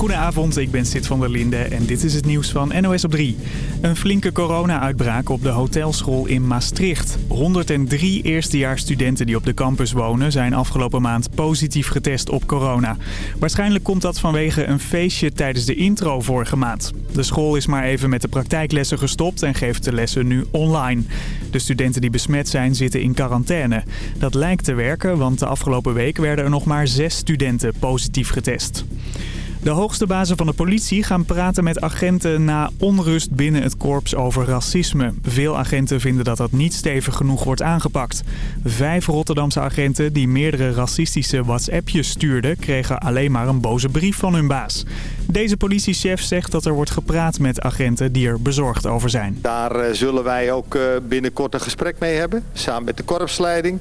Goedenavond, ik ben Sid van der Linde en dit is het nieuws van NOS op 3. Een flinke corona-uitbraak op de hotelschool in Maastricht. 103 eerstejaarsstudenten die op de campus wonen zijn afgelopen maand positief getest op corona. Waarschijnlijk komt dat vanwege een feestje tijdens de intro vorige maand. De school is maar even met de praktijklessen gestopt en geeft de lessen nu online. De studenten die besmet zijn zitten in quarantaine. Dat lijkt te werken, want de afgelopen week werden er nog maar zes studenten positief getest. De hoogste bazen van de politie gaan praten met agenten na onrust binnen het korps over racisme. Veel agenten vinden dat dat niet stevig genoeg wordt aangepakt. Vijf Rotterdamse agenten die meerdere racistische WhatsAppjes stuurden... kregen alleen maar een boze brief van hun baas. Deze politiechef zegt dat er wordt gepraat met agenten die er bezorgd over zijn. Daar eh, zullen wij ook eh, binnenkort een gesprek mee hebben, samen met de korpsleiding...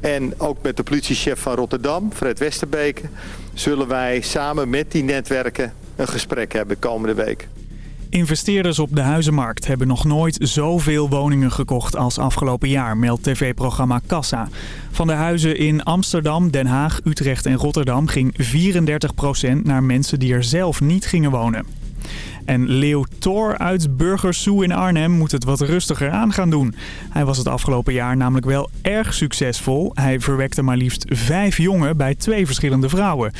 En ook met de politiechef van Rotterdam, Fred Westerbeke, zullen wij samen met die netwerken een gesprek hebben komende week. Investeerders op de huizenmarkt hebben nog nooit zoveel woningen gekocht als afgelopen jaar, meldt tv-programma Kassa. Van de huizen in Amsterdam, Den Haag, Utrecht en Rotterdam ging 34% naar mensen die er zelf niet gingen wonen. En Leo Thor uit Burgersoe in Arnhem moet het wat rustiger aan gaan doen. Hij was het afgelopen jaar namelijk wel erg succesvol. Hij verwekte maar liefst vijf jongen bij twee verschillende vrouwen.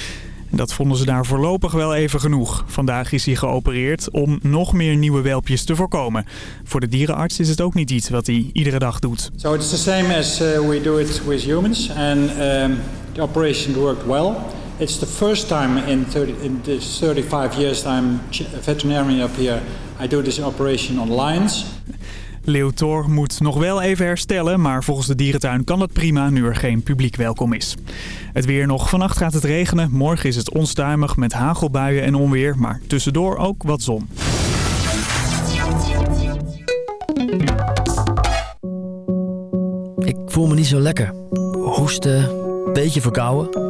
Dat vonden ze daar voorlopig wel even genoeg. Vandaag is hij geopereerd om nog meer nieuwe welpjes te voorkomen. Voor de dierenarts is het ook niet iets wat hij iedere dag doet. So it's the same as uh, we do it with humans and um, the operation worked well. It's the first time in, 30, in this 35 years I'm a veterinarian up here I do this operation on lions. Leeuwtor moet nog wel even herstellen, maar volgens de dierentuin kan het prima nu er geen publiek welkom is. Het weer nog. Vannacht gaat het regenen. Morgen is het onstuimig met hagelbuien en onweer, maar tussendoor ook wat zon. Ik voel me niet zo lekker. Hoesten, beetje verkouden.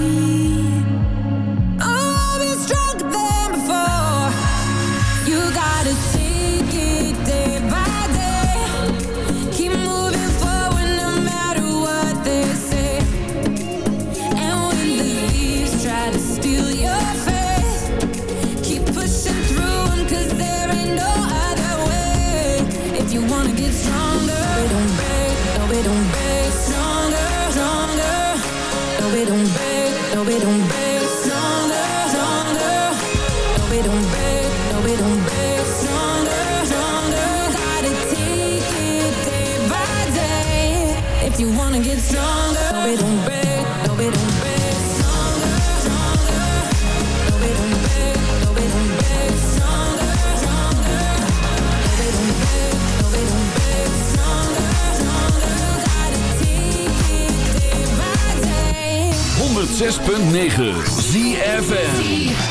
106.9 ZFN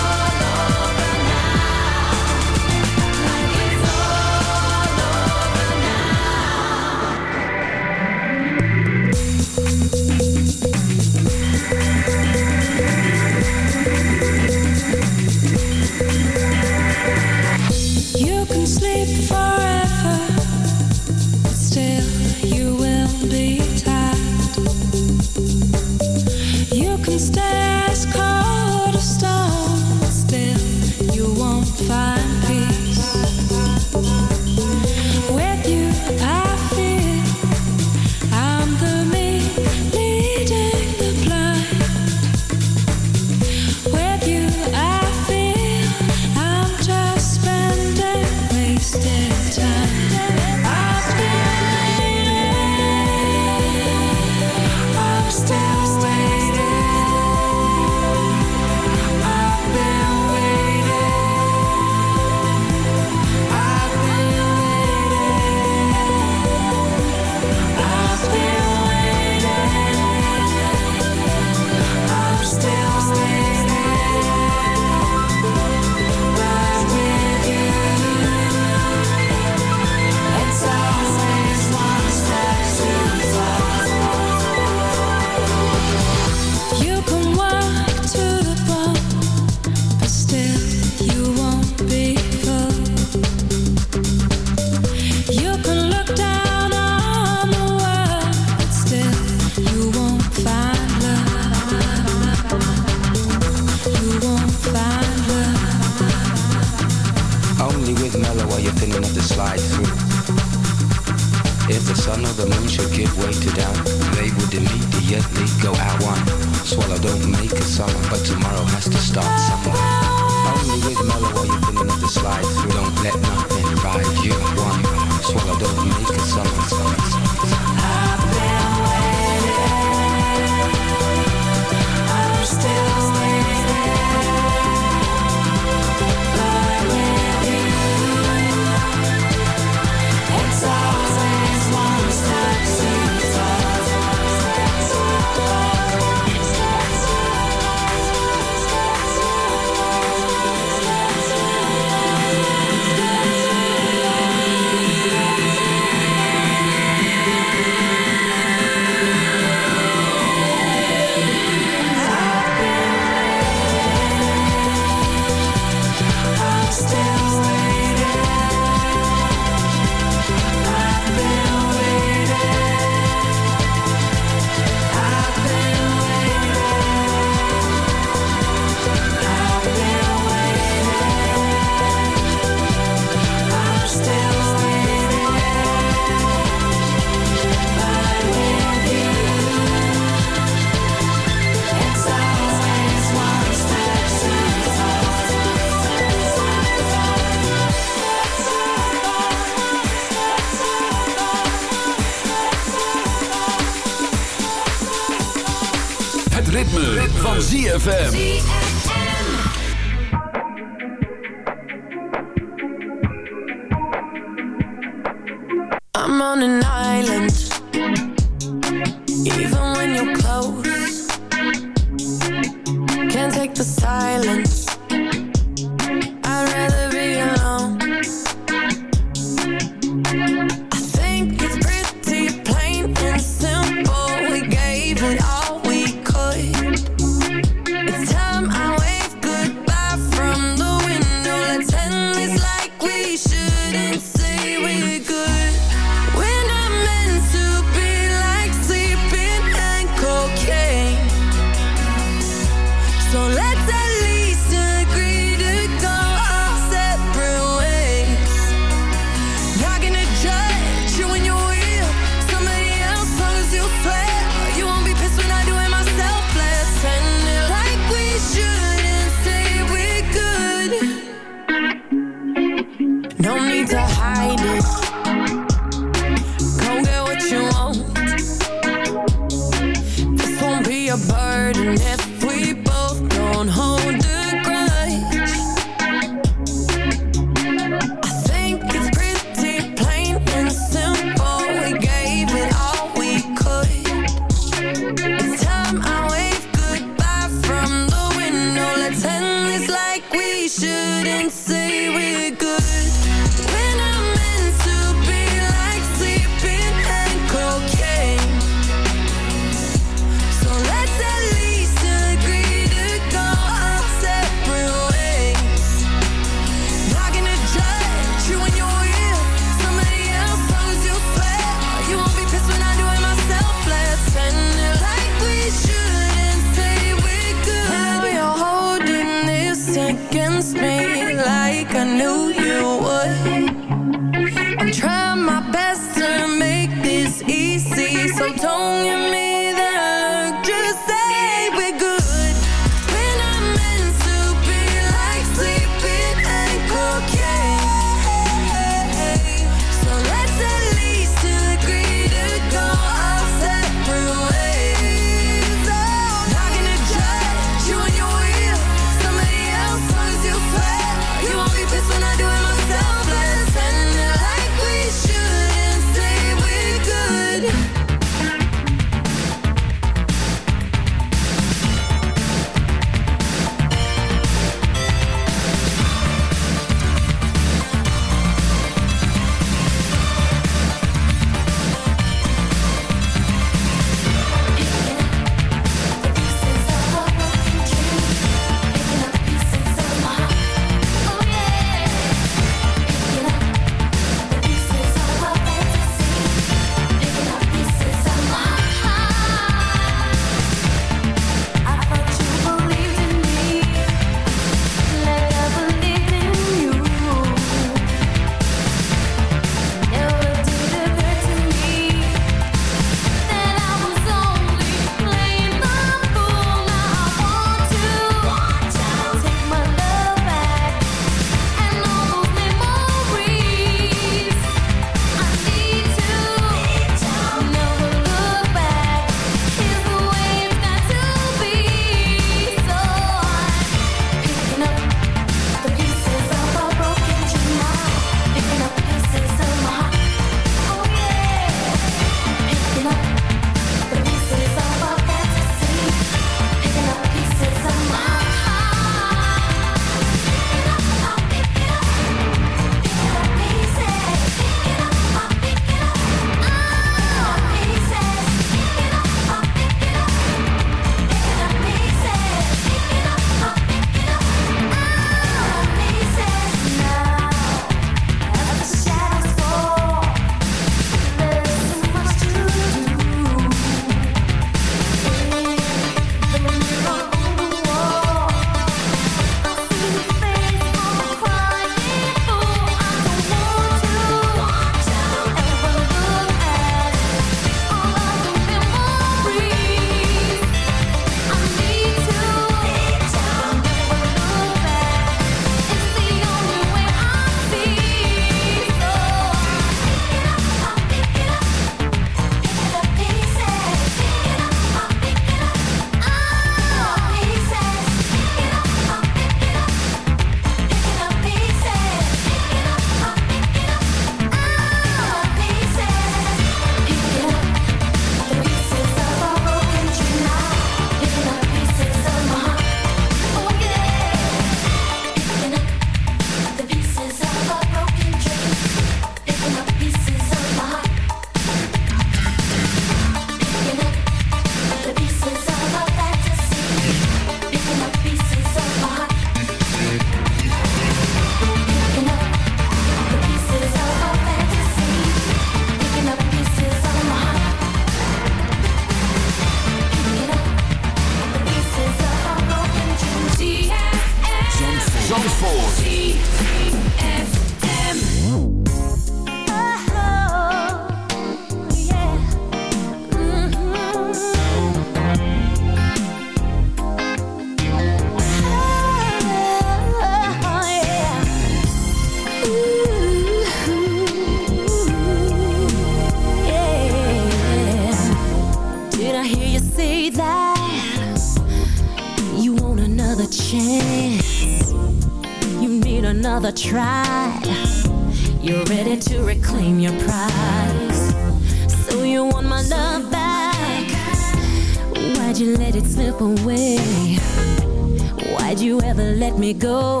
Go?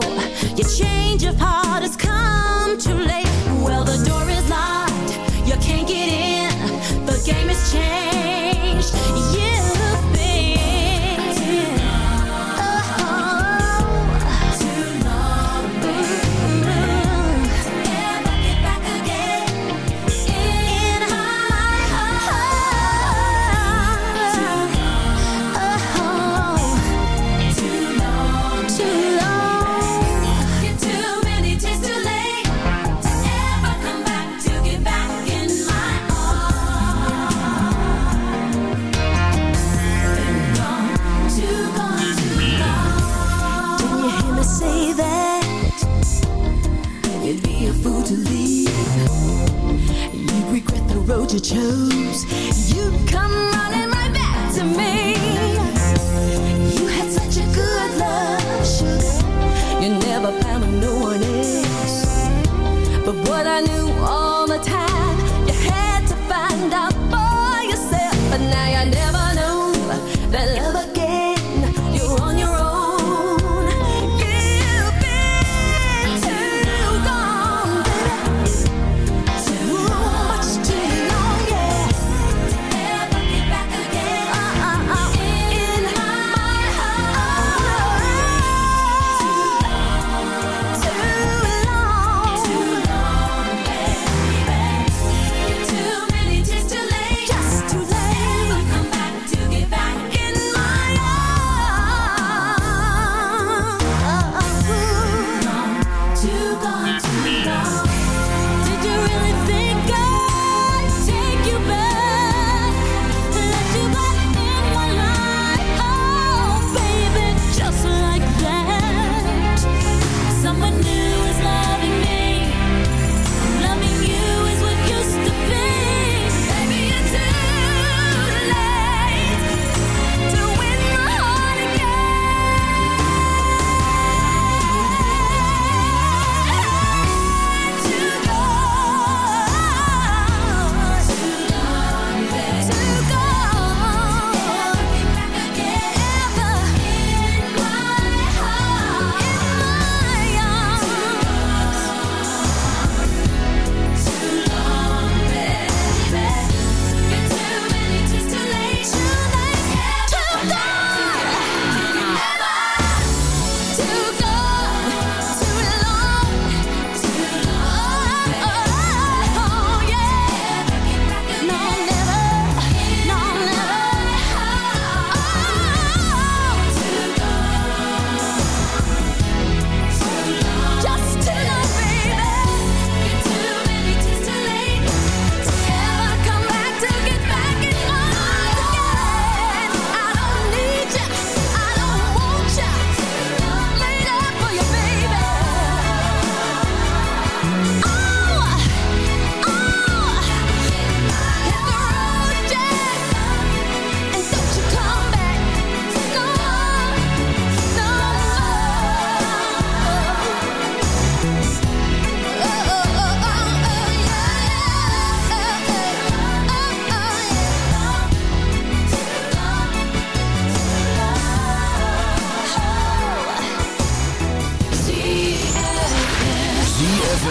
Your change of heart has come too late. Well, the door is locked. You can't get in. The game has changed. You've chose. You'd come running right back to me. You had such a good love, sugar. You never found with no one else. But what I knew all the time, There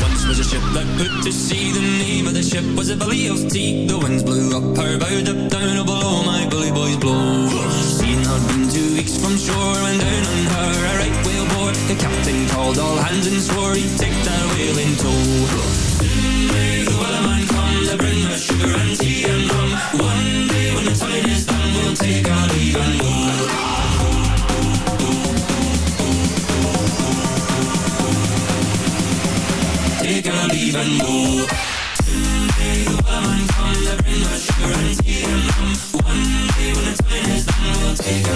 once was a ship that put to sea. The name of the ship was a Billy of Tea. The winds blew up her bow, up down, oh below my bully boys blow. Seeing her been two weeks from shore, went down on her a right whale bore. The captain called all hands and swore he'd take that whale in tow. Soon may the wellerman come to bring us sugar and tea and rum. even more One day the woman bring my and tea and rum One day when the time is done, we'll take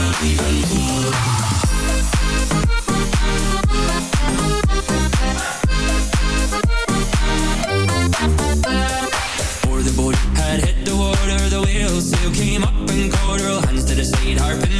had hit the water, the whale sail came up and caught her, hands to the side, harping